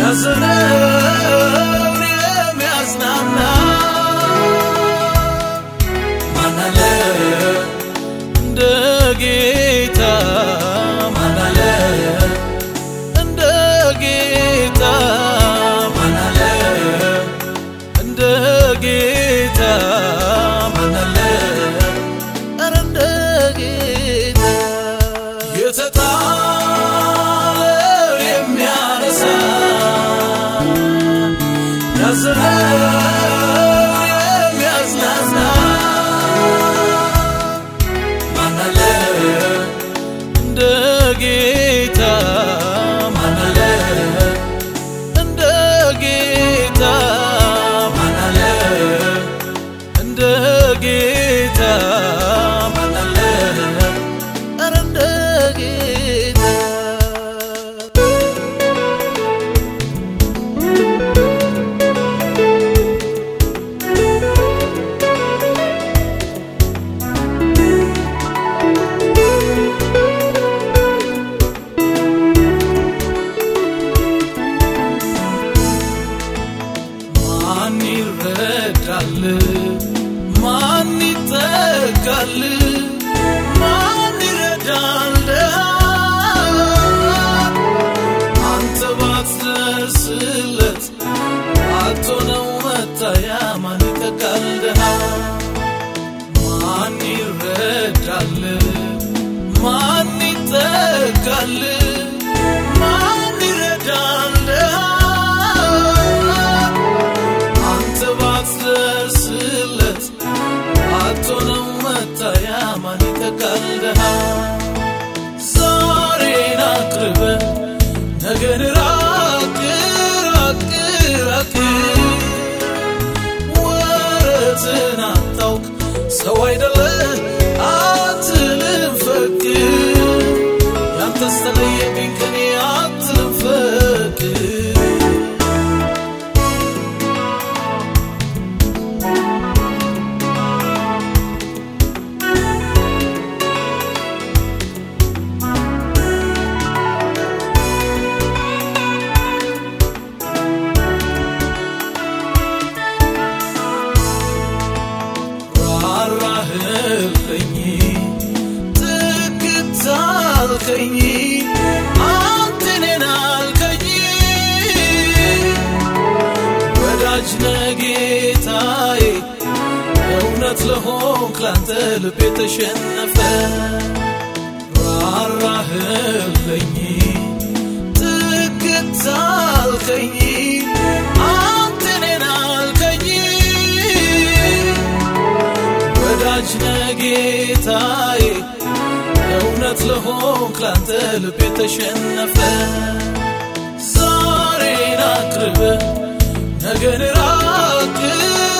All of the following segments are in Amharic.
Yazını கல்லு So I don't deliver. ተውከኝ አንተ እኔን አልከኝ። ወዳጅ ነጌታዬ እውነት ለሆንክ ላንተ ልቤ ተሸነፈ። ራራህልኝ ትክት አልከኝ አንተ እኔን አልከኝ። ምህረት ለሆንክ ላንተ ልቤ ተሸነፈ ዛሬን አቅርብ ነገን ራቅ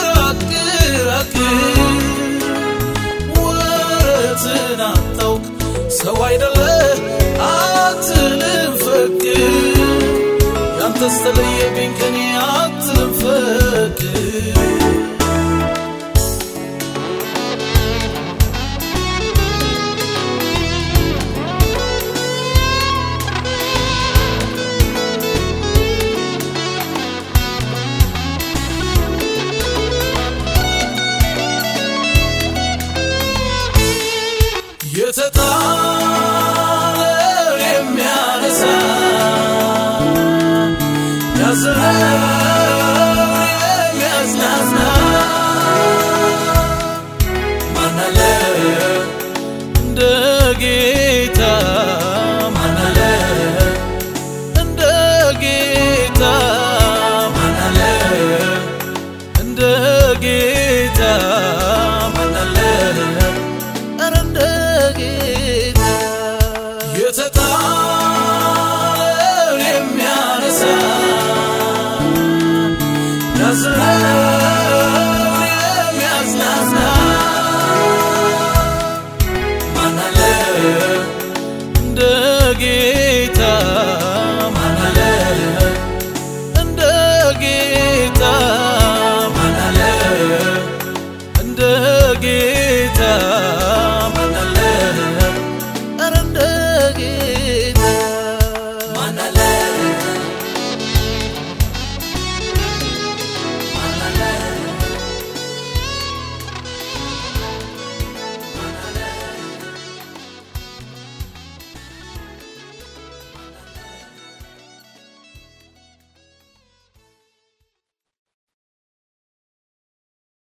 ራቅ ራቅ ወረትን አታውቅ ሰው አይደለ አትልም ፍቅር ያንተስ ተለየብኝ ከኔ ከተጣለው የሚያነሳ ያዝናል Set a